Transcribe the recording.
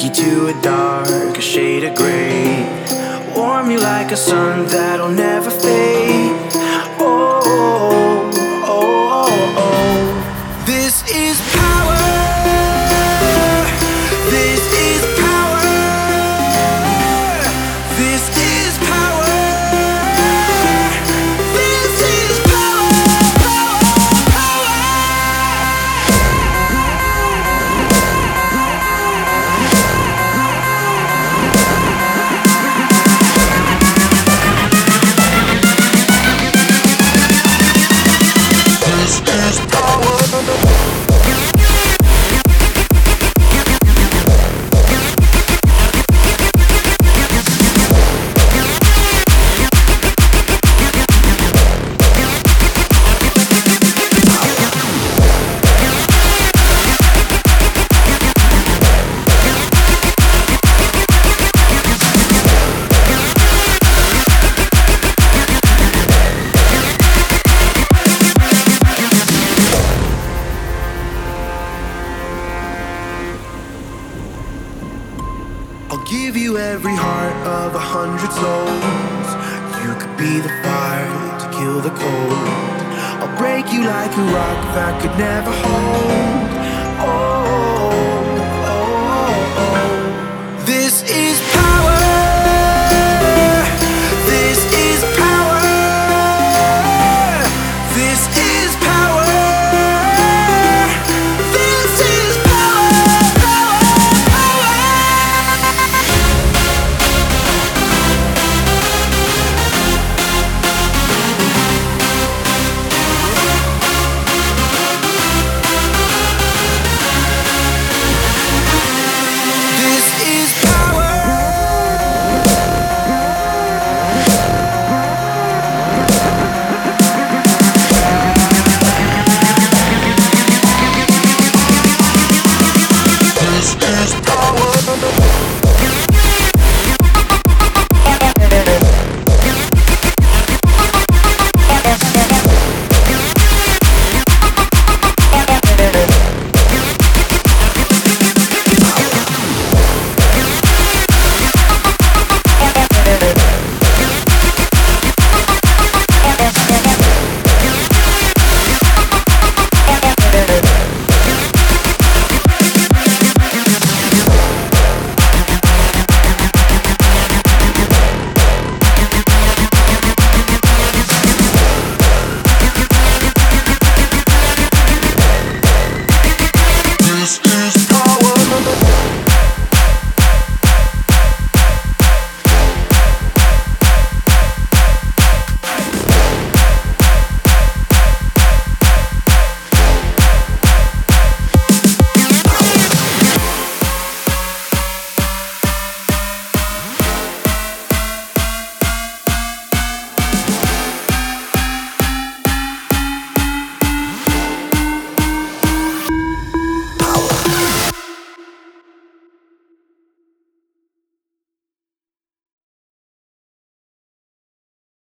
Take you to a dark a shade of gray. Warm you like a sun that'll never fade. Give you every heart of a hundred souls. You could be the fire to kill the cold. I'll break you like a rock that could never hold. Oh, lose.